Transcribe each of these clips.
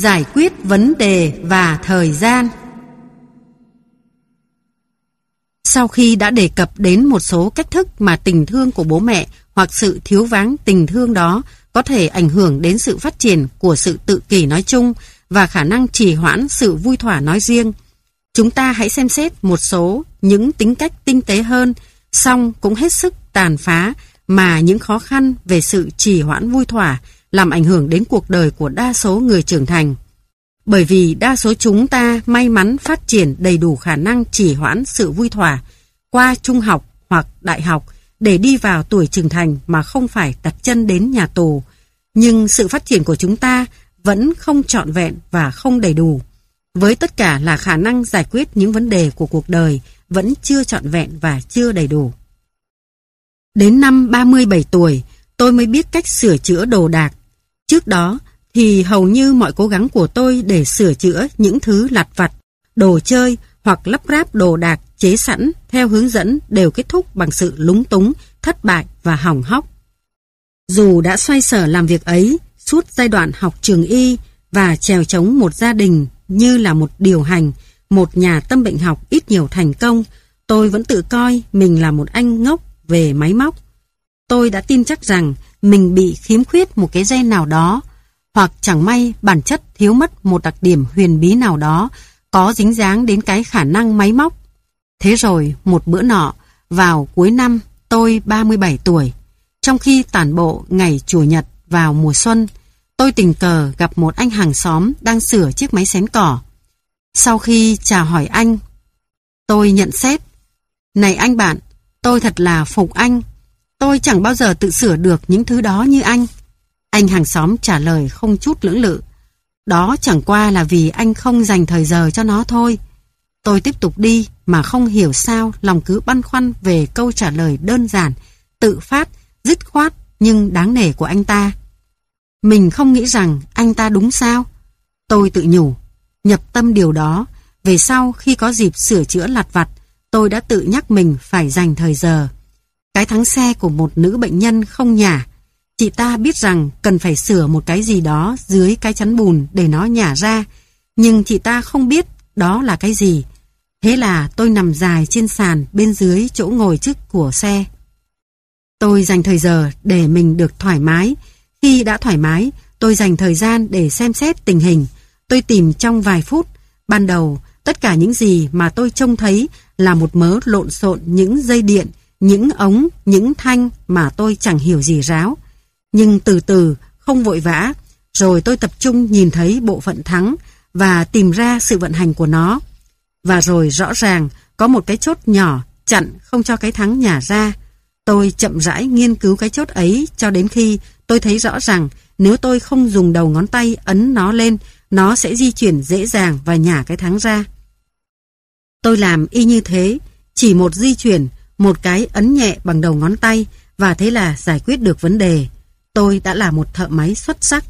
Giải quyết vấn đề và thời gian. Sau khi đã đề cập đến một số cách thức mà tình thương của bố mẹ hoặc sự thiếu vắng tình thương đó có thể ảnh hưởng đến sự phát triển của sự tự kỷ nói chung và khả năng trì hoãn sự vui thỏa nói riêng, chúng ta hãy xem xét một số những tính cách tinh tế hơn, song cũng hết sức tàn phá mà những khó khăn về sự trì hoãn vui thỏa làm ảnh hưởng đến cuộc đời của đa số người trưởng thành. Bởi vì đa số chúng ta may mắn phát triển đầy đủ khả năng trì hoãn sự vui thỏa qua trung học hoặc đại học để đi vào tuổi trưởng thành mà không phải đặt chân đến nhà tù. Nhưng sự phát triển của chúng ta vẫn không trọn vẹn và không đầy đủ. Với tất cả là khả năng giải quyết những vấn đề của cuộc đời vẫn chưa trọn vẹn và chưa đầy đủ. Đến năm 37 tuổi, tôi mới biết cách sửa chữa đồ đạc. Trước đó, thì hầu như mọi cố gắng của tôi để sửa chữa những thứ lặt vặt, đồ chơi hoặc lắp ráp đồ đạc chế sẵn theo hướng dẫn đều kết thúc bằng sự lúng túng, thất bại và hỏng hóc. Dù đã xoay sở làm việc ấy suốt giai đoạn học trường y và trèo chống một gia đình như là một điều hành, một nhà tâm bệnh học ít nhiều thành công, tôi vẫn tự coi mình là một anh ngốc về máy móc. Tôi đã tin chắc rằng mình bị khiếm khuyết một cái gen nào đó, hoặc chẳng may bản chất thiếu mất một đặc điểm huyền bí nào đó có dính dáng đến cái khả năng máy móc. Thế rồi, một bữa nọ, vào cuối năm, tôi 37 tuổi. Trong khi tản bộ ngày Chủ nhật vào mùa xuân, tôi tình cờ gặp một anh hàng xóm đang sửa chiếc máy xén cỏ. Sau khi chào hỏi anh, tôi nhận xét. Này anh bạn, tôi thật là phục anh. Tôi chẳng bao giờ tự sửa được những thứ đó như anh. Anh hàng xóm trả lời không chút lưỡng lự. Đó chẳng qua là vì anh không dành thời giờ cho nó thôi. Tôi tiếp tục đi mà không hiểu sao lòng cứ băn khoăn về câu trả lời đơn giản, tự phát, dứt khoát nhưng đáng nể của anh ta. Mình không nghĩ rằng anh ta đúng sao? Tôi tự nhủ, nhập tâm điều đó, về sau khi có dịp sửa chữa lặt vặt, tôi đã tự nhắc mình phải dành thời giờ. Cái thắng xe của một nữ bệnh nhân không nhả. Chị ta biết rằng cần phải sửa một cái gì đó dưới cái chắn bùn để nó nhả ra, nhưng chị ta không biết đó là cái gì. Thế là tôi nằm dài trên sàn bên dưới chỗ ngồi trước của xe. Tôi dành thời giờ để mình được thoải mái. Khi đã thoải mái, tôi dành thời gian để xem xét tình hình. Tôi tìm trong vài phút. Ban đầu, tất cả những gì mà tôi trông thấy là một mớ lộn xộn những dây điện, những ống, những thanh mà tôi chẳng hiểu gì ráo. Nhưng từ từ, không vội vã, rồi tôi tập trung nhìn thấy bộ phận thắng và tìm ra sự vận hành của nó. Và rồi rõ ràng có một cái chốt nhỏ chặn không cho cái thắng nhả ra. Tôi chậm rãi nghiên cứu cái chốt ấy cho đến khi tôi thấy rõ rằng nếu tôi không dùng đầu ngón tay ấn nó lên, nó sẽ di chuyển dễ dàng và nhả cái thắng ra. Tôi làm y như thế, chỉ một di chuyển, một cái ấn nhẹ bằng đầu ngón tay và thế là giải quyết được vấn đề. Tôi đã là một thợ máy xuất sắc.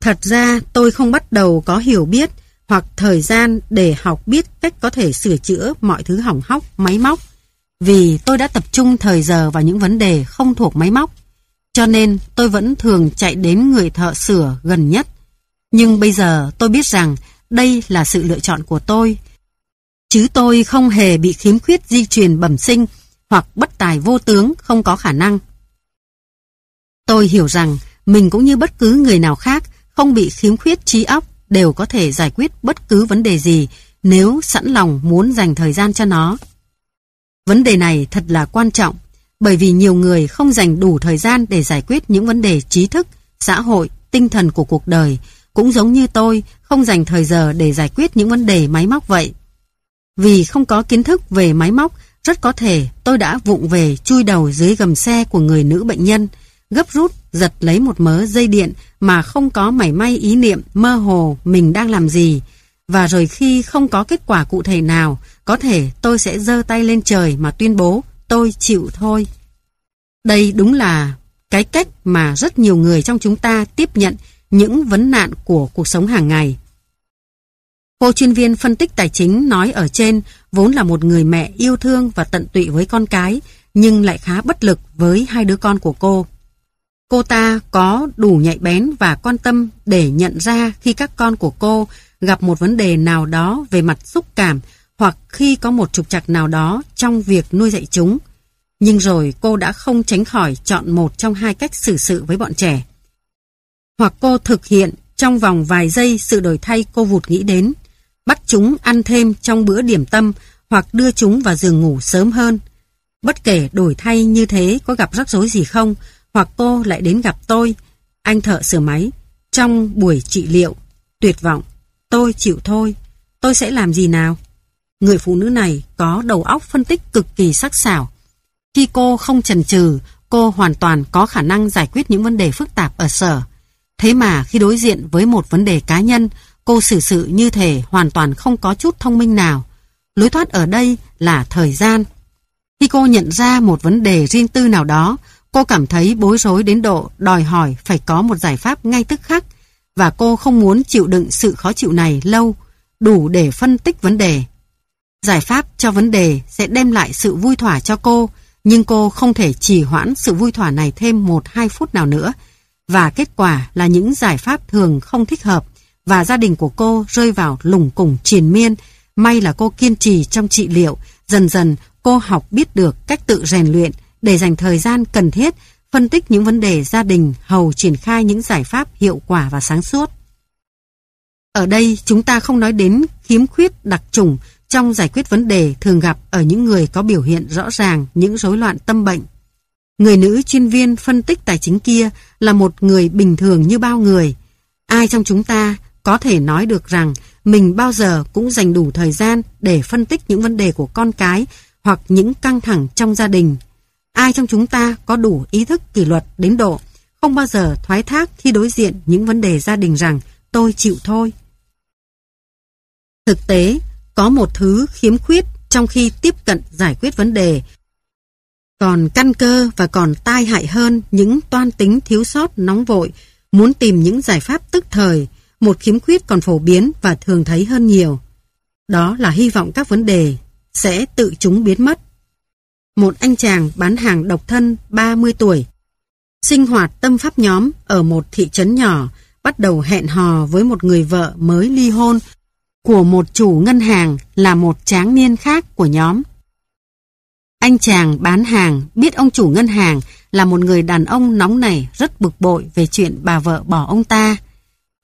Thật ra tôi không bắt đầu có hiểu biết hoặc thời gian để học biết cách có thể sửa chữa mọi thứ hỏng hóc, máy móc. Vì tôi đã tập trung thời giờ vào những vấn đề không thuộc máy móc. Cho nên tôi vẫn thường chạy đến người thợ sửa gần nhất. Nhưng bây giờ tôi biết rằng đây là sự lựa chọn của tôi. Chứ tôi không hề bị khiếm khuyết di truyền bẩm sinh hoặc bất tài vô tướng không có khả năng. Tôi hiểu rằng mình cũng như bất cứ người nào khác không bị khiếm khuyết trí óc đều có thể giải quyết bất cứ vấn đề gì nếu sẵn lòng muốn dành thời gian cho nó. Vấn đề này thật là quan trọng bởi vì nhiều người không dành đủ thời gian để giải quyết những vấn đề trí thức, xã hội, tinh thần của cuộc đời cũng giống như tôi không dành thời giờ để giải quyết những vấn đề máy móc vậy. Vì không có kiến thức về máy móc rất có thể tôi đã vụng về chui đầu dưới gầm xe của người nữ bệnh nhân gấp rút giật lấy một mớ dây điện mà không có mảy may ý niệm mơ hồ mình đang làm gì. Và rồi khi không có kết quả cụ thể nào, có thể tôi sẽ giơ tay lên trời mà tuyên bố tôi chịu thôi. Đây đúng là cái cách mà rất nhiều người trong chúng ta tiếp nhận những vấn nạn của cuộc sống hàng ngày. Cô chuyên viên phân tích tài chính nói ở trên vốn là một người mẹ yêu thương và tận tụy với con cái, nhưng lại khá bất lực với hai đứa con của cô. Cô ta có đủ nhạy bén và quan tâm để nhận ra khi các con của cô gặp một vấn đề nào đó về mặt xúc cảm hoặc khi có một trục trặc nào đó trong việc nuôi dạy chúng. Nhưng rồi cô đã không tránh khỏi chọn một trong hai cách xử sự với bọn trẻ. Hoặc cô thực hiện trong vòng vài giây sự đổi thay cô vụt nghĩ đến, bắt chúng ăn thêm trong bữa điểm tâm hoặc đưa chúng vào giường ngủ sớm hơn. Bất kể đổi thay như thế có gặp rắc rối gì không, hoặc cô lại đến gặp tôi, anh thợ sửa máy, trong buổi trị liệu, tuyệt vọng, tôi chịu thôi, tôi sẽ làm gì nào? Người phụ nữ này có đầu óc phân tích cực kỳ sắc sảo. Khi cô không chần chừ, cô hoàn toàn có khả năng giải quyết những vấn đề phức tạp ở sở. Thế mà khi đối diện với một vấn đề cá nhân, cô xử sự như thể hoàn toàn không có chút thông minh nào. Lối thoát ở đây là thời gian. Khi cô nhận ra một vấn đề riêng tư nào đó, cô cảm thấy bối rối đến độ đòi hỏi phải có một giải pháp ngay tức khắc và cô không muốn chịu đựng sự khó chịu này lâu, đủ để phân tích vấn đề. Giải pháp cho vấn đề sẽ đem lại sự vui thỏa cho cô, nhưng cô không thể trì hoãn sự vui thỏa này thêm một hai phút nào nữa. Và kết quả là những giải pháp thường không thích hợp và gia đình của cô rơi vào lùng củng triền miên. May là cô kiên trì trong trị liệu, dần dần cô học biết được cách tự rèn luyện để dành thời gian cần thiết phân tích những vấn đề gia đình hầu triển khai những giải pháp hiệu quả và sáng suốt. Ở đây chúng ta không nói đến khiếm khuyết đặc trùng trong giải quyết vấn đề thường gặp ở những người có biểu hiện rõ ràng những rối loạn tâm bệnh. Người nữ chuyên viên phân tích tài chính kia là một người bình thường như bao người. Ai trong chúng ta có thể nói được rằng mình bao giờ cũng dành đủ thời gian để phân tích những vấn đề của con cái hoặc những căng thẳng trong gia đình. Ai trong chúng ta có đủ ý thức kỷ luật đến độ không bao giờ thoái thác khi đối diện những vấn đề gia đình rằng tôi chịu thôi. Thực tế, có một thứ khiếm khuyết trong khi tiếp cận giải quyết vấn đề. Còn căn cơ và còn tai hại hơn những toan tính thiếu sót nóng vội, muốn tìm những giải pháp tức thời, một khiếm khuyết còn phổ biến và thường thấy hơn nhiều. Đó là hy vọng các vấn đề sẽ tự chúng biến mất. Một anh chàng bán hàng độc thân 30 tuổi, sinh hoạt tâm pháp nhóm ở một thị trấn nhỏ, bắt đầu hẹn hò với một người vợ mới ly hôn của một chủ ngân hàng là một tráng niên khác của nhóm. Anh chàng bán hàng biết ông chủ ngân hàng là một người đàn ông nóng nảy rất bực bội về chuyện bà vợ bỏ ông ta.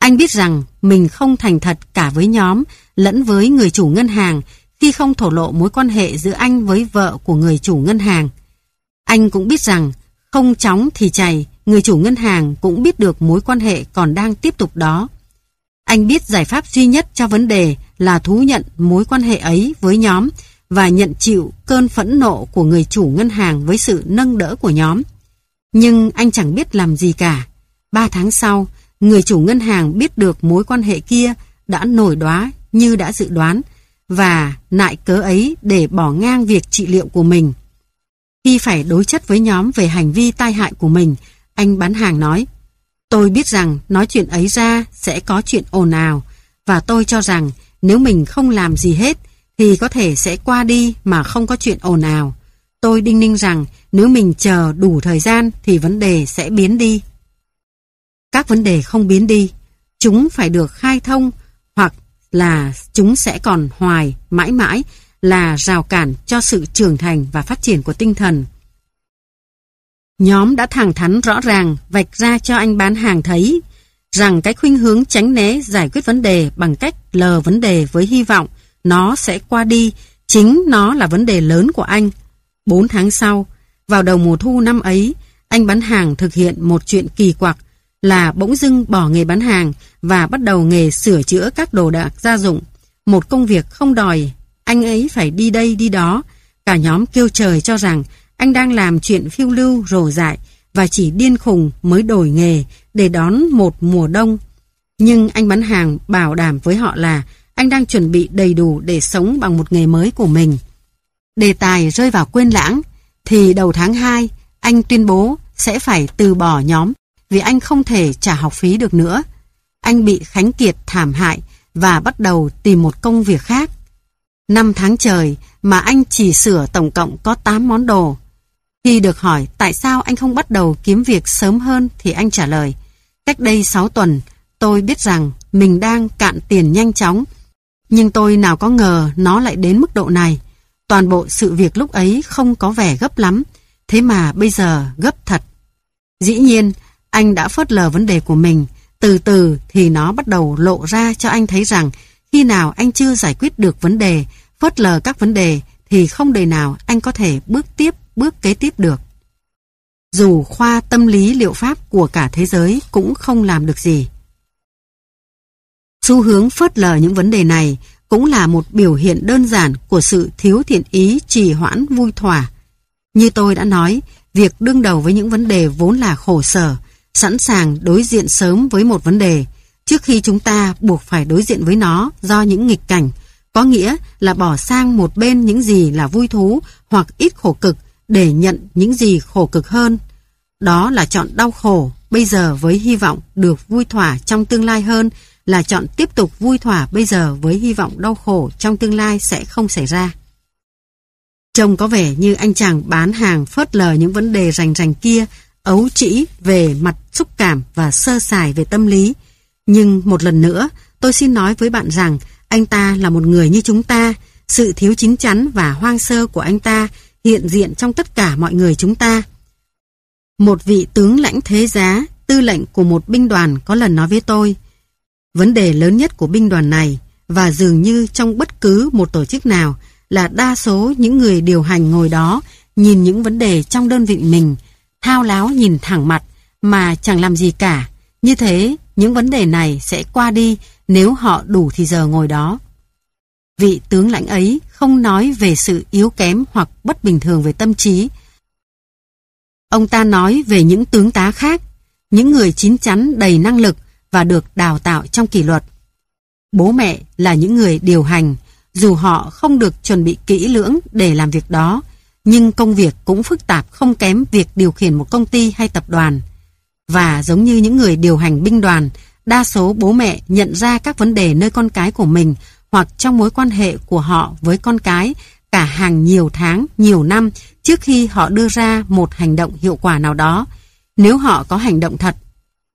Anh biết rằng mình không thành thật cả với nhóm lẫn với người chủ ngân hàng khi không thổ lộ mối quan hệ giữa anh với vợ của người chủ ngân hàng. Anh cũng biết rằng không chóng thì chảy, người chủ ngân hàng cũng biết được mối quan hệ còn đang tiếp tục đó. Anh biết giải pháp duy nhất cho vấn đề là thú nhận mối quan hệ ấy với nhóm và nhận chịu cơn phẫn nộ của người chủ ngân hàng với sự nâng đỡ của nhóm. Nhưng anh chẳng biết làm gì cả. Ba tháng sau, người chủ ngân hàng biết được mối quan hệ kia đã nổi đoá như đã dự đoán và nại cớ ấy để bỏ ngang việc trị liệu của mình. Khi phải đối chất với nhóm về hành vi tai hại của mình, anh bán hàng nói Tôi biết rằng nói chuyện ấy ra sẽ có chuyện ồn ào và tôi cho rằng nếu mình không làm gì hết thì có thể sẽ qua đi mà không có chuyện ồn ào. Tôi đinh ninh rằng nếu mình chờ đủ thời gian thì vấn đề sẽ biến đi. Các vấn đề không biến đi, chúng phải được khai thông hoặc là chúng sẽ còn hoài, mãi mãi là rào cản cho sự trưởng thành và phát triển của tinh thần. Nhóm đã thẳng thắn rõ ràng vạch ra cho anh bán hàng thấy rằng cái khuynh hướng tránh né giải quyết vấn đề bằng cách lờ vấn đề với hy vọng nó sẽ qua đi, chính nó là vấn đề lớn của anh. Bốn tháng sau, vào đầu mùa thu năm ấy, anh bán hàng thực hiện một chuyện kỳ quặc là bỗng dưng bỏ nghề bán hàng và bắt đầu nghề sửa chữa các đồ đạc gia dụng. Một công việc không đòi, anh ấy phải đi đây đi đó. Cả nhóm kêu trời cho rằng anh đang làm chuyện phiêu lưu rồ dại và chỉ điên khùng mới đổi nghề để đón một mùa đông. Nhưng anh bán hàng bảo đảm với họ là anh đang chuẩn bị đầy đủ để sống bằng một nghề mới của mình. Đề tài rơi vào quên lãng, thì đầu tháng 2, anh tuyên bố sẽ phải từ bỏ nhóm vì anh không thể trả học phí được nữa. Anh bị Khánh Kiệt thảm hại và bắt đầu tìm một công việc khác. Năm tháng trời mà anh chỉ sửa tổng cộng có 8 món đồ. Khi được hỏi tại sao anh không bắt đầu kiếm việc sớm hơn thì anh trả lời, cách đây 6 tuần, tôi biết rằng mình đang cạn tiền nhanh chóng, nhưng tôi nào có ngờ nó lại đến mức độ này. Toàn bộ sự việc lúc ấy không có vẻ gấp lắm, thế mà bây giờ gấp thật. Dĩ nhiên, anh đã phớt lờ vấn đề của mình, từ từ thì nó bắt đầu lộ ra cho anh thấy rằng khi nào anh chưa giải quyết được vấn đề, phớt lờ các vấn đề thì không đời nào anh có thể bước tiếp, bước kế tiếp được. Dù khoa tâm lý liệu pháp của cả thế giới cũng không làm được gì. Xu hướng phớt lờ những vấn đề này cũng là một biểu hiện đơn giản của sự thiếu thiện ý trì hoãn vui thỏa. Như tôi đã nói, việc đương đầu với những vấn đề vốn là khổ sở, sẵn sàng đối diện sớm với một vấn đề, trước khi chúng ta buộc phải đối diện với nó do những nghịch cảnh, có nghĩa là bỏ sang một bên những gì là vui thú hoặc ít khổ cực để nhận những gì khổ cực hơn. Đó là chọn đau khổ bây giờ với hy vọng được vui thỏa trong tương lai hơn là chọn tiếp tục vui thỏa bây giờ với hy vọng đau khổ trong tương lai sẽ không xảy ra. Trông có vẻ như anh chàng bán hàng phớt lờ những vấn đề rành rành kia, ấu trĩ về mặt xúc cảm và sơ sài về tâm lý. Nhưng một lần nữa, tôi xin nói với bạn rằng anh ta là một người như chúng ta, sự thiếu chín chắn và hoang sơ của anh ta hiện diện trong tất cả mọi người chúng ta. Một vị tướng lãnh thế giá, tư lệnh của một binh đoàn có lần nói với tôi, vấn đề lớn nhất của binh đoàn này và dường như trong bất cứ một tổ chức nào là đa số những người điều hành ngồi đó nhìn những vấn đề trong đơn vị mình, thao láo nhìn thẳng mặt mà chẳng làm gì cả. Như thế, những vấn đề này sẽ qua đi nếu họ đủ thì giờ ngồi đó. Vị tướng lãnh ấy không nói về sự yếu kém hoặc bất bình thường về tâm trí. Ông ta nói về những tướng tá khác, những người chín chắn đầy năng lực và được đào tạo trong kỷ luật. Bố mẹ là những người điều hành, dù họ không được chuẩn bị kỹ lưỡng để làm việc đó, nhưng công việc cũng phức tạp không kém việc điều khiển một công ty hay tập đoàn. Và giống như những người điều hành binh đoàn, đa số bố mẹ nhận ra các vấn đề nơi con cái của mình hoặc trong mối quan hệ của họ với con cái cả hàng nhiều tháng, nhiều năm trước khi họ đưa ra một hành động hiệu quả nào đó. Nếu họ có hành động thật,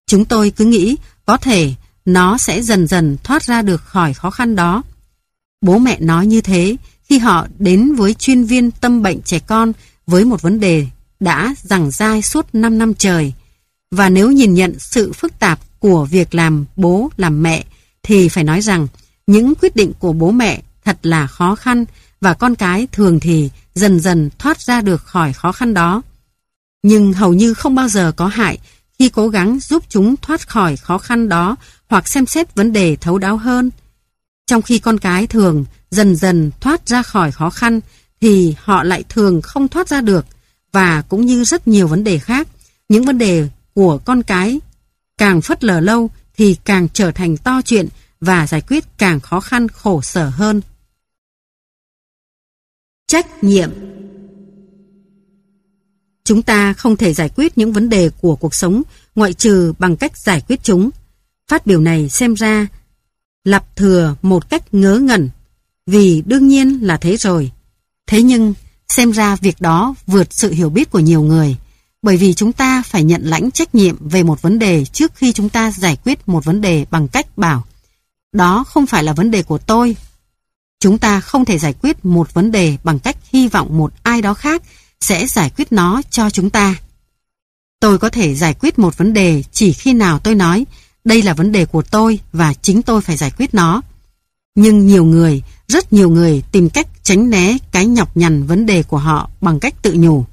chúng tôi cứ nghĩ có thể nó sẽ dần dần thoát ra được khỏi khó khăn đó. Bố mẹ nói như thế khi họ đến với chuyên viên tâm bệnh trẻ con với một vấn đề đã rằng dai suốt 5 năm trời. Và nếu nhìn nhận sự phức tạp của việc làm bố, làm mẹ, thì phải nói rằng những quyết định của bố mẹ thật là khó khăn và con cái thường thì dần dần thoát ra được khỏi khó khăn đó. Nhưng hầu như không bao giờ có hại khi cố gắng giúp chúng thoát khỏi khó khăn đó hoặc xem xét vấn đề thấu đáo hơn. Trong khi con cái thường dần dần thoát ra khỏi khó khăn thì họ lại thường không thoát ra được và cũng như rất nhiều vấn đề khác, những vấn đề của con cái càng phất lờ lâu thì càng trở thành to chuyện và giải quyết càng khó khăn khổ sở hơn. Trách nhiệm Chúng ta không thể giải quyết những vấn đề của cuộc sống ngoại trừ bằng cách giải quyết chúng. Phát biểu này xem ra lặp thừa một cách ngớ ngẩn, vì đương nhiên là thế rồi. Thế nhưng, xem ra việc đó vượt sự hiểu biết của nhiều người, bởi vì chúng ta phải nhận lãnh trách nhiệm về một vấn đề trước khi chúng ta giải quyết một vấn đề bằng cách bảo, đó không phải là vấn đề của tôi. Chúng ta không thể giải quyết một vấn đề bằng cách hy vọng một ai đó khác sẽ giải quyết nó cho chúng ta. Tôi có thể giải quyết một vấn đề chỉ khi nào tôi nói đây là vấn đề của tôi và chính tôi phải giải quyết nó. Nhưng nhiều người, rất nhiều người tìm cách tránh né cái nhọc nhằn vấn đề của họ bằng cách tự nhủ.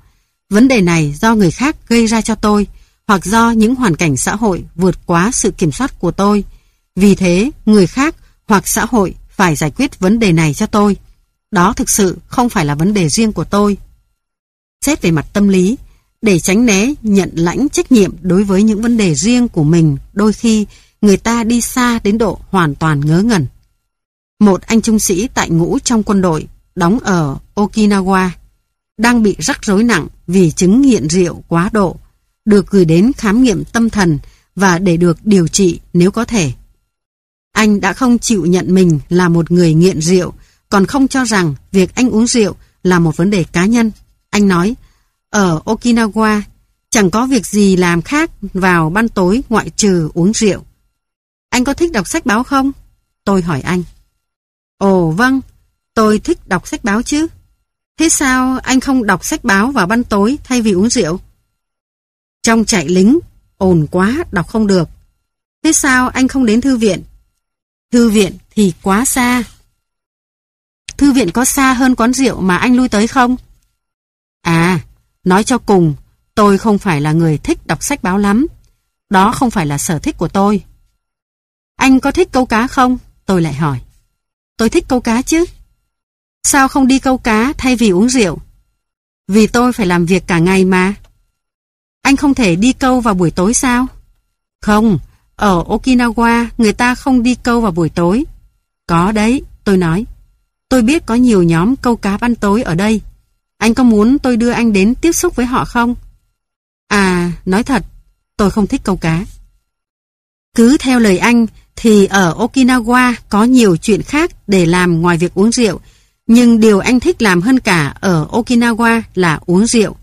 Vấn đề này do người khác gây ra cho tôi hoặc do những hoàn cảnh xã hội vượt quá sự kiểm soát của tôi. Vì thế, người khác hoặc xã hội phải giải quyết vấn đề này cho tôi. Đó thực sự không phải là vấn đề riêng của tôi. Xét về mặt tâm lý, để tránh né nhận lãnh trách nhiệm đối với những vấn đề riêng của mình, đôi khi người ta đi xa đến độ hoàn toàn ngớ ngẩn. Một anh trung sĩ tại ngũ trong quân đội, đóng ở Okinawa, đang bị rắc rối nặng vì chứng nghiện rượu quá độ, được gửi đến khám nghiệm tâm thần và để được điều trị nếu có thể. Anh đã không chịu nhận mình là một người nghiện rượu, còn không cho rằng việc anh uống rượu là một vấn đề cá nhân. Anh nói, ở Okinawa chẳng có việc gì làm khác vào ban tối ngoại trừ uống rượu. Anh có thích đọc sách báo không? Tôi hỏi anh. Ồ vâng, tôi thích đọc sách báo chứ. Thế sao anh không đọc sách báo vào ban tối thay vì uống rượu? Trong chạy lính, ồn quá, đọc không được. Thế sao anh không đến thư viện? Thư viện thì quá xa. Thư viện có xa hơn quán rượu mà anh lui tới không? À, nói cho cùng, tôi không phải là người thích đọc sách báo lắm. Đó không phải là sở thích của tôi. Anh có thích câu cá không? Tôi lại hỏi. Tôi thích câu cá chứ. Sao không đi câu cá thay vì uống rượu? Vì tôi phải làm việc cả ngày mà. Anh không thể đi câu vào buổi tối sao? Không, ở Okinawa người ta không đi câu vào buổi tối. Có đấy, tôi nói. Tôi biết có nhiều nhóm câu cá ban tối ở đây. Anh có muốn tôi đưa anh đến tiếp xúc với họ không? À, nói thật, tôi không thích câu cá. Cứ theo lời anh, thì ở Okinawa có nhiều chuyện khác để làm ngoài việc uống rượu. Nhưng điều anh thích làm hơn cả ở Okinawa là uống rượu.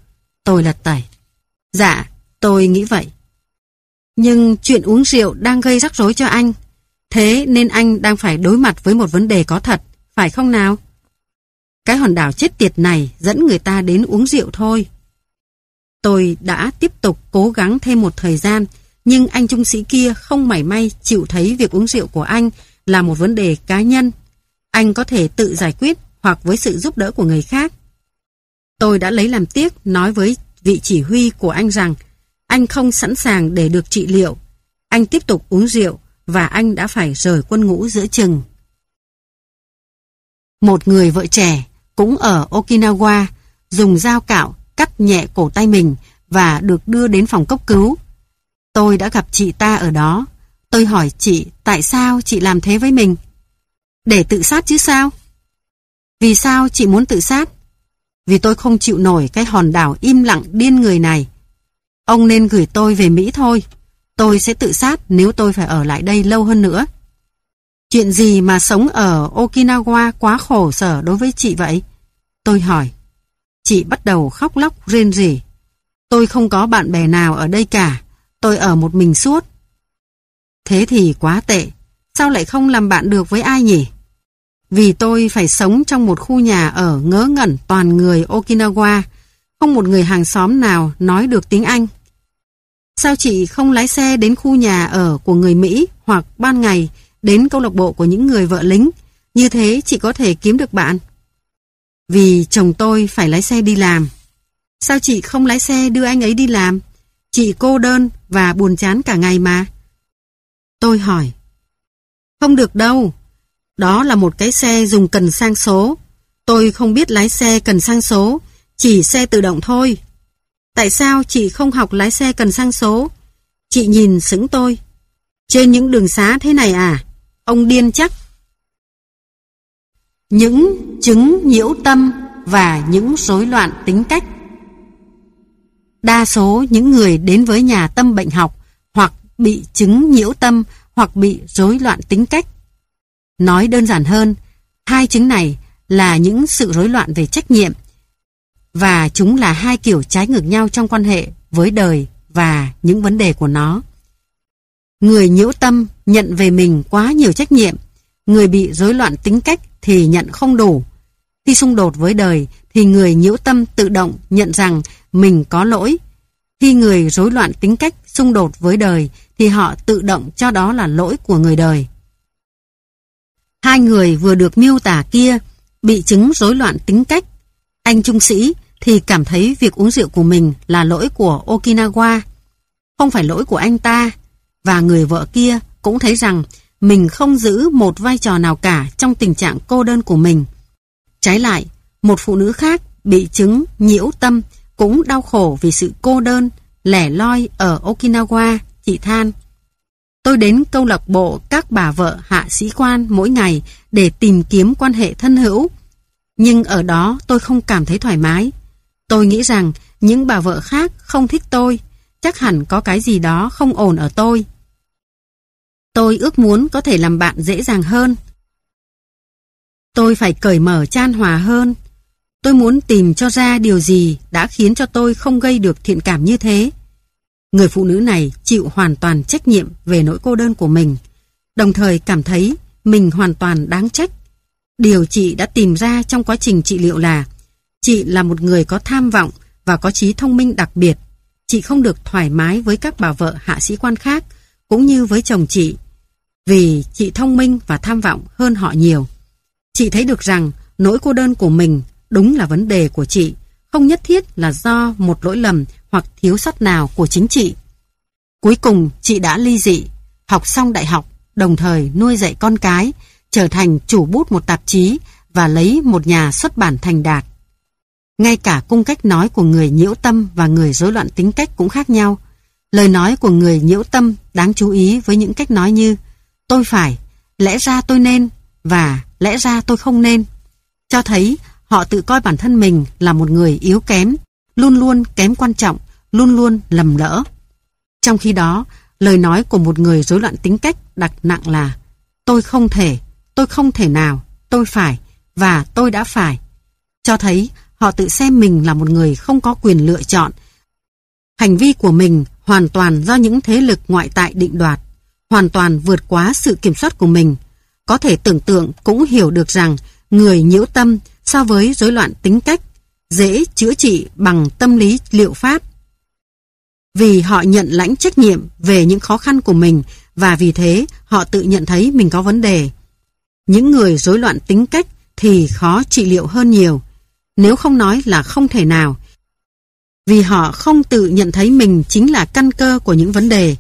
Tôi lật tẩy. Dạ, tôi nghĩ vậy. Nhưng chuyện uống rượu đang gây rắc rối cho anh. Thế nên anh đang phải đối mặt với một vấn đề có thật, phải không nào? Cái hòn đảo chết tiệt này dẫn người ta đến uống rượu thôi. Tôi đã tiếp tục cố gắng thêm một thời gian, nhưng anh trung sĩ kia không mảy may chịu thấy việc uống rượu của anh là một vấn đề cá nhân. Anh có thể tự giải quyết hoặc với sự giúp đỡ của người khác. Tôi đã lấy làm tiếc nói với vị chỉ huy của anh rằng anh không sẵn sàng để được trị liệu. Anh tiếp tục uống rượu và anh đã phải rời quân ngũ giữa chừng. Một người vợ trẻ cũng ở Okinawa, dùng dao cạo cắt nhẹ cổ tay mình và được đưa đến phòng cấp cứu. Tôi đã gặp chị ta ở đó. Tôi hỏi chị tại sao chị làm thế với mình? Để tự sát chứ sao? Vì sao chị muốn tự sát? Vì tôi không chịu nổi cái hòn đảo im lặng điên người này. Ông nên gửi tôi về Mỹ thôi. Tôi sẽ tự sát nếu tôi phải ở lại đây lâu hơn nữa. Chuyện gì mà sống ở Okinawa quá khổ sở đối với chị vậy? Tôi hỏi. Chị bắt đầu khóc lóc rên rỉ. Tôi không có bạn bè nào ở đây cả. Tôi ở một mình suốt. Thế thì quá tệ. Sao lại không làm bạn được với ai nhỉ? Vì tôi phải sống trong một khu nhà ở ngớ ngẩn toàn người Okinawa. Không một người hàng xóm nào nói được tiếng Anh. Sao chị không lái xe đến khu nhà ở của người Mỹ hoặc ban ngày đến câu lạc bộ của những người vợ lính? Như thế chị có thể kiếm được bạn. Vì chồng tôi phải lái xe đi làm. Sao chị không lái xe đưa anh ấy đi làm? Chị cô đơn và buồn chán cả ngày mà. Tôi hỏi. Không được đâu. Đó là một cái xe dùng cần sang số. Tôi không biết lái xe cần sang số, chỉ xe tự động thôi. Tại sao chị không học lái xe cần sang số? Chị nhìn sững tôi. Trên những đường xá thế này à? Ông điên chắc. Những chứng nhiễu tâm và những rối loạn tính cách Đa số những người đến với nhà tâm bệnh học hoặc bị chứng nhiễu tâm hoặc bị rối loạn tính cách. Nói đơn giản hơn, hai chứng này là những sự rối loạn về trách nhiệm và chúng là hai kiểu trái ngược nhau trong quan hệ với đời và những vấn đề của nó. Người nhiễu tâm nhận về mình quá nhiều trách nhiệm, người bị rối loạn tính cách thì nhận không đủ. Khi xung đột với đời thì người nhiễu tâm tự động nhận rằng mình có lỗi. Khi người rối loạn tính cách xung đột với đời thì họ tự động cho đó là lỗi của người đời. Hai người vừa được miêu tả kia bị chứng rối loạn tính cách. Anh trung sĩ thì cảm thấy việc uống rượu của mình là lỗi của Okinawa, không phải lỗi của anh ta. Và người vợ kia cũng thấy rằng mình không giữ một vai trò nào cả trong tình trạng cô đơn của mình. Trái lại, một phụ nữ khác bị chứng nhiễu tâm cũng đau khổ vì sự cô đơn, lẻ loi ở Okinawa, chị than. Tôi đến câu lạc bộ các bà vợ hạ sĩ quan mỗi ngày để tìm kiếm quan hệ thân hữu. Nhưng ở đó tôi không cảm thấy thoải mái. Tôi nghĩ rằng những bà vợ khác không thích tôi, chắc hẳn có cái gì đó không ổn ở tôi. Tôi ước muốn có thể làm bạn dễ dàng hơn. Tôi phải cởi mở chan hòa hơn. Tôi muốn tìm cho ra điều gì đã khiến cho tôi không gây được thiện cảm như thế. Người phụ nữ này chịu hoàn toàn trách nhiệm về nỗi cô đơn của mình, đồng thời cảm thấy mình hoàn toàn đáng trách. Điều chị đã tìm ra trong quá trình trị liệu là chị là một người có tham vọng và có trí thông minh đặc biệt. Chị không được thoải mái với các bà vợ hạ sĩ quan khác, cũng như với chồng chị, vì chị thông minh và tham vọng hơn họ nhiều. Chị thấy được rằng nỗi cô đơn của mình đúng là vấn đề của chị, không nhất thiết là do một lỗi lầm hoặc thiếu sót nào của chính chị. Cuối cùng chị đã ly dị, học xong đại học, đồng thời nuôi dạy con cái, trở thành chủ bút một tạp chí và lấy một nhà xuất bản thành đạt. Ngay cả cung cách nói của người nhiễu tâm và người rối loạn tính cách cũng khác nhau. Lời nói của người nhiễu tâm đáng chú ý với những cách nói như tôi phải, lẽ ra tôi nên và lẽ ra tôi không nên. Cho thấy họ tự coi bản thân mình là một người yếu kém, luôn luôn kém quan trọng, luôn luôn lầm lỡ. Trong khi đó, lời nói của một người rối loạn tính cách đặt nặng là tôi không thể, tôi không thể nào, tôi phải và tôi đã phải. Cho thấy họ tự xem mình là một người không có quyền lựa chọn. Hành vi của mình hoàn toàn do những thế lực ngoại tại định đoạt, hoàn toàn vượt quá sự kiểm soát của mình. Có thể tưởng tượng cũng hiểu được rằng người nhiễu tâm so với rối loạn tính cách dễ chữa trị bằng tâm lý liệu pháp. Vì họ nhận lãnh trách nhiệm về những khó khăn của mình và vì thế họ tự nhận thấy mình có vấn đề. Những người rối loạn tính cách thì khó trị liệu hơn nhiều, nếu không nói là không thể nào. Vì họ không tự nhận thấy mình chính là căn cơ của những vấn đề,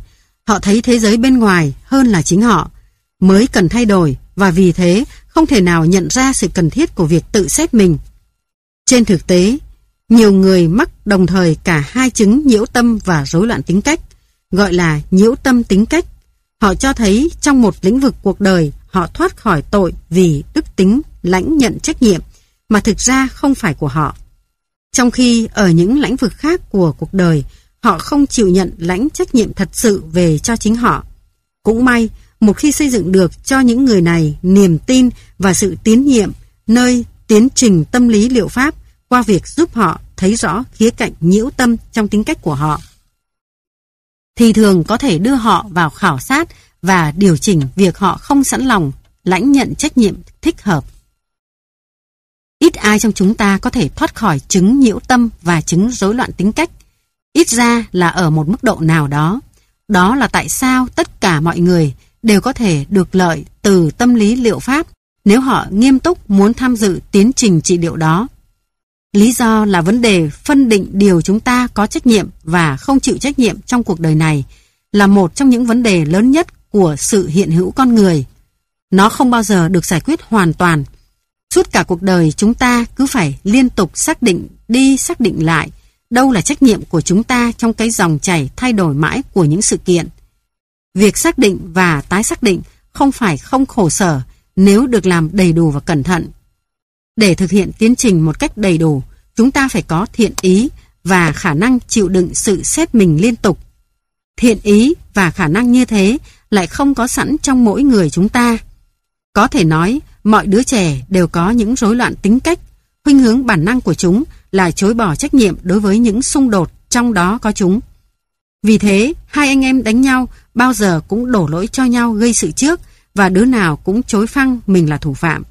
họ thấy thế giới bên ngoài hơn là chính họ, mới cần thay đổi và vì thế không thể nào nhận ra sự cần thiết của việc tự xét mình. Trên thực tế, nhiều người mắc đồng thời cả hai chứng nhiễu tâm và rối loạn tính cách, gọi là nhiễu tâm tính cách. Họ cho thấy trong một lĩnh vực cuộc đời họ thoát khỏi tội vì đức tính lãnh nhận trách nhiệm mà thực ra không phải của họ. Trong khi ở những lĩnh vực khác của cuộc đời, họ không chịu nhận lãnh trách nhiệm thật sự về cho chính họ. Cũng may, một khi xây dựng được cho những người này niềm tin và sự tín nhiệm nơi tiến trình tâm lý liệu pháp qua việc giúp họ thấy rõ khía cạnh nhiễu tâm trong tính cách của họ, thì thường có thể đưa họ vào khảo sát và điều chỉnh việc họ không sẵn lòng lãnh nhận trách nhiệm thích hợp. Ít ai trong chúng ta có thể thoát khỏi chứng nhiễu tâm và chứng rối loạn tính cách. Ít ra là ở một mức độ nào đó. Đó là tại sao tất cả mọi người đều có thể được lợi từ tâm lý liệu pháp nếu họ nghiêm túc muốn tham dự tiến trình trị liệu đó. Lý do là vấn đề phân định điều chúng ta có trách nhiệm và không chịu trách nhiệm trong cuộc đời này là một trong những vấn đề lớn nhất của sự hiện hữu con người. Nó không bao giờ được giải quyết hoàn toàn. Suốt cả cuộc đời chúng ta cứ phải liên tục xác định đi xác định lại đâu là trách nhiệm của chúng ta trong cái dòng chảy thay đổi mãi của những sự kiện. Việc xác định và tái xác định không phải không khổ sở nếu được làm đầy đủ và cẩn thận. Để thực hiện tiến trình một cách đầy đủ, chúng ta phải có thiện ý và khả năng chịu đựng sự xét mình liên tục. Thiện ý và khả năng như thế lại không có sẵn trong mỗi người chúng ta. Có thể nói, mọi đứa trẻ đều có những rối loạn tính cách, khuynh hướng bản năng của chúng là chối bỏ trách nhiệm đối với những xung đột trong đó có chúng. Vì thế, hai anh em đánh nhau bao giờ cũng đổ lỗi cho nhau gây sự trước và đứa nào cũng chối phăng mình là thủ phạm.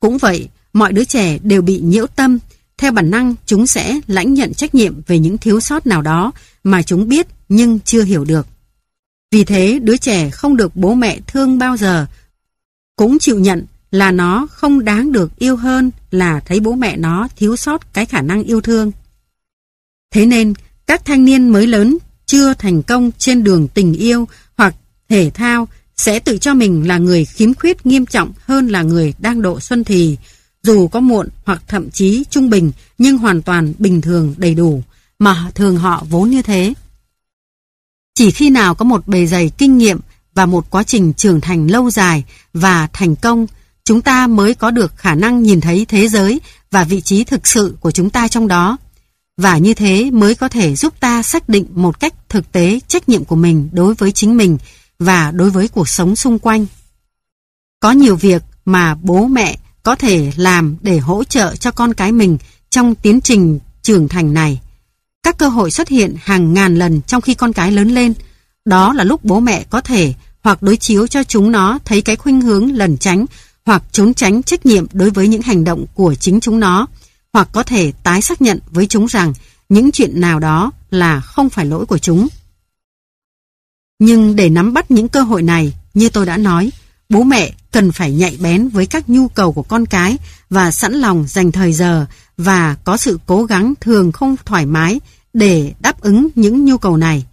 Cũng vậy, mọi đứa trẻ đều bị nhiễu tâm, theo bản năng chúng sẽ lãnh nhận trách nhiệm về những thiếu sót nào đó mà chúng biết nhưng chưa hiểu được. Vì thế đứa trẻ không được bố mẹ thương bao giờ, cũng chịu nhận là nó không đáng được yêu hơn là thấy bố mẹ nó thiếu sót cái khả năng yêu thương. Thế nên, các thanh niên mới lớn chưa thành công trên đường tình yêu hoặc thể thao sẽ tự cho mình là người khiếm khuyết nghiêm trọng hơn là người đang độ xuân thì, dù có muộn hoặc thậm chí trung bình nhưng hoàn toàn bình thường đầy đủ, mà thường họ vốn như thế. Chỉ khi nào có một bề dày kinh nghiệm và một quá trình trưởng thành lâu dài và thành công, chúng ta mới có được khả năng nhìn thấy thế giới và vị trí thực sự của chúng ta trong đó. Và như thế mới có thể giúp ta xác định một cách thực tế trách nhiệm của mình đối với chính mình và đối với cuộc sống xung quanh. Có nhiều việc mà bố mẹ có thể làm để hỗ trợ cho con cái mình trong tiến trình trưởng thành này. Các cơ hội xuất hiện hàng ngàn lần trong khi con cái lớn lên. Đó là lúc bố mẹ có thể hoặc đối chiếu cho chúng nó thấy cái khuynh hướng lẩn tránh hoặc trốn tránh trách nhiệm đối với những hành động của chính chúng nó, hoặc có thể tái xác nhận với chúng rằng những chuyện nào đó là không phải lỗi của chúng. Nhưng để nắm bắt những cơ hội này, như tôi đã nói, bố mẹ cần phải nhạy bén với các nhu cầu của con cái và sẵn lòng dành thời giờ và có sự cố gắng thường không thoải mái để đáp ứng những nhu cầu này.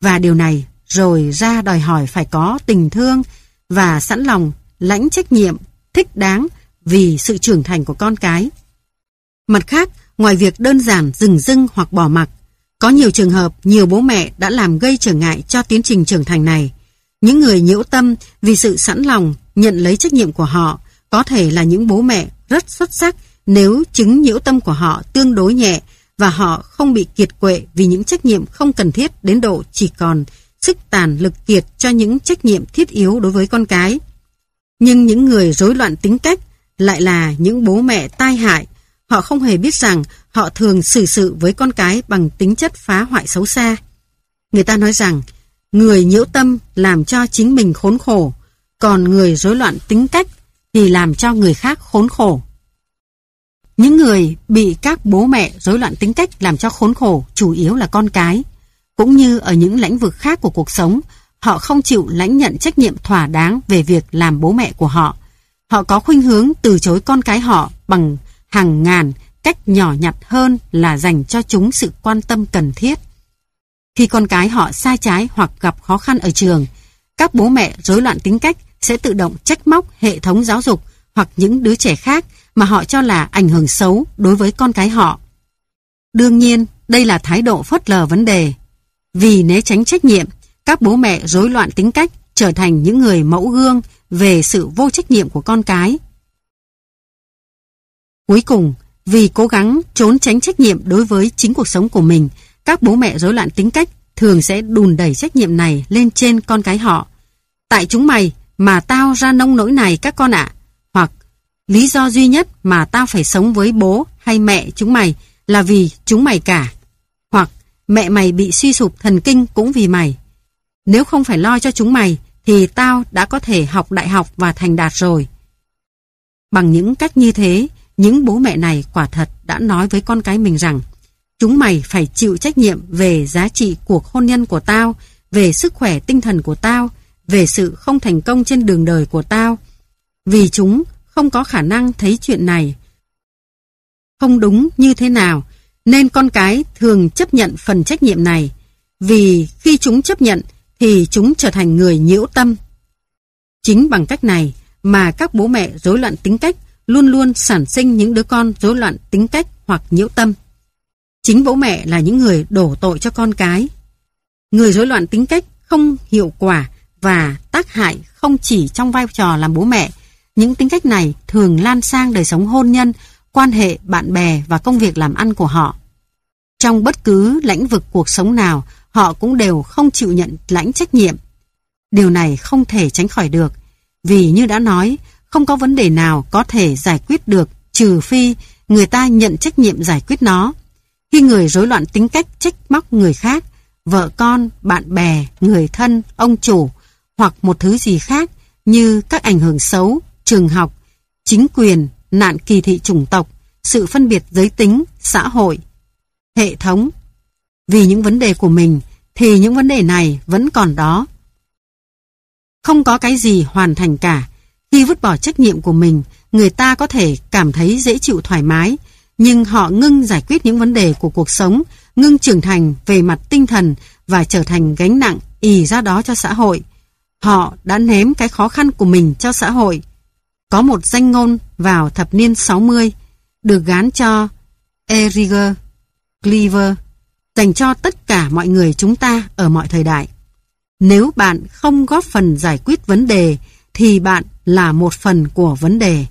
Và điều này rồi ra đòi hỏi phải có tình thương và sẵn lòng lãnh trách nhiệm thích đáng vì sự trưởng thành của con cái. Mặt khác, ngoài việc đơn giản dừng dưng hoặc bỏ mặc, có nhiều trường hợp nhiều bố mẹ đã làm gây trở ngại cho tiến trình trưởng thành này. Những người nhiễu tâm vì sự sẵn lòng nhận lấy trách nhiệm của họ có thể là những bố mẹ rất xuất sắc nếu chứng nhiễu tâm của họ tương đối nhẹ và họ không bị kiệt quệ vì những trách nhiệm không cần thiết đến độ chỉ còn sức tàn lực kiệt cho những trách nhiệm thiết yếu đối với con cái. Nhưng những người rối loạn tính cách lại là những bố mẹ tai hại. Họ không hề biết rằng họ thường xử sự với con cái bằng tính chất phá hoại xấu xa. Người ta nói rằng người nhiễu tâm làm cho chính mình khốn khổ, còn người rối loạn tính cách thì làm cho người khác khốn khổ. Những người bị các bố mẹ rối loạn tính cách làm cho khốn khổ chủ yếu là con cái. Cũng như ở những lĩnh vực khác của cuộc sống, họ không chịu lãnh nhận trách nhiệm thỏa đáng về việc làm bố mẹ của họ. Họ có khuynh hướng từ chối con cái họ bằng hàng ngàn cách nhỏ nhặt hơn là dành cho chúng sự quan tâm cần thiết. Khi con cái họ sai trái hoặc gặp khó khăn ở trường, các bố mẹ rối loạn tính cách sẽ tự động trách móc hệ thống giáo dục hoặc những đứa trẻ khác mà họ cho là ảnh hưởng xấu đối với con cái họ. Đương nhiên, đây là thái độ phớt lờ vấn đề. Vì né tránh trách nhiệm, các bố mẹ rối loạn tính cách trở thành những người mẫu gương về sự vô trách nhiệm của con cái. Cuối cùng, vì cố gắng trốn tránh trách nhiệm đối với chính cuộc sống của mình, các bố mẹ rối loạn tính cách thường sẽ đùn đẩy trách nhiệm này lên trên con cái họ. Tại chúng mày mà tao ra nông nỗi này các con ạ. Hoặc lý do duy nhất mà tao phải sống với bố hay mẹ chúng mày là vì chúng mày cả. Mẹ mày bị suy sụp thần kinh cũng vì mày. Nếu không phải lo cho chúng mày thì tao đã có thể học đại học và thành đạt rồi. Bằng những cách như thế, những bố mẹ này quả thật đã nói với con cái mình rằng chúng mày phải chịu trách nhiệm về giá trị cuộc hôn nhân của tao, về sức khỏe tinh thần của tao, về sự không thành công trên đường đời của tao. Vì chúng không có khả năng thấy chuyện này. Không đúng như thế nào, nên con cái thường chấp nhận phần trách nhiệm này. Vì khi chúng chấp nhận thì chúng trở thành người nhiễu tâm. Chính bằng cách này mà các bố mẹ rối loạn tính cách luôn luôn sản sinh những đứa con rối loạn tính cách hoặc nhiễu tâm. Chính bố mẹ là những người đổ tội cho con cái. Người rối loạn tính cách không hiệu quả và tác hại không chỉ trong vai trò làm bố mẹ. Những tính cách này thường lan sang đời sống hôn nhân, quan hệ bạn bè và công việc làm ăn của họ. Trong bất cứ lĩnh vực cuộc sống nào, họ cũng đều không chịu nhận lãnh trách nhiệm. Điều này không thể tránh khỏi được, vì như đã nói, không có vấn đề nào có thể giải quyết được trừ phi người ta nhận trách nhiệm giải quyết nó. Khi người rối loạn tính cách trách móc người khác, vợ con, bạn bè, người thân, ông chủ hoặc một thứ gì khác như các ảnh hưởng xấu, trường học, chính quyền, nạn kỳ thị chủng tộc, sự phân biệt giới tính, xã hội, hệ thống. Vì những vấn đề của mình thì những vấn đề này vẫn còn đó. Không có cái gì hoàn thành cả. Khi vứt bỏ trách nhiệm của mình, người ta có thể cảm thấy dễ chịu thoải mái, nhưng họ ngưng giải quyết những vấn đề của cuộc sống, ngưng trưởng thành về mặt tinh thần và trở thành gánh nặng ì ra đó cho xã hội. Họ đã ném cái khó khăn của mình cho xã hội. Có một danh ngôn vào thập niên 60 được gán cho Eriger Cleaver, dành cho tất cả mọi người chúng ta ở mọi thời đại. Nếu bạn không góp phần giải quyết vấn đề, thì bạn là một phần của vấn đề.